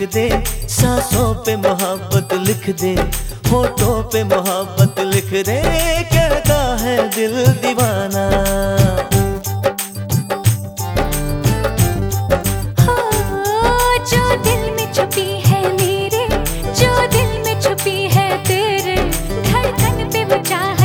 लिख दे। सांसों पे मोहब्बत लिख दे। होठों पे मोहब्बत लिख दे। कहता है दिल दीवाना। दे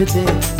मोहब्बत लिख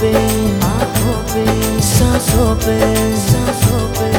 पे आँखों पे सांसों पे सांसों पे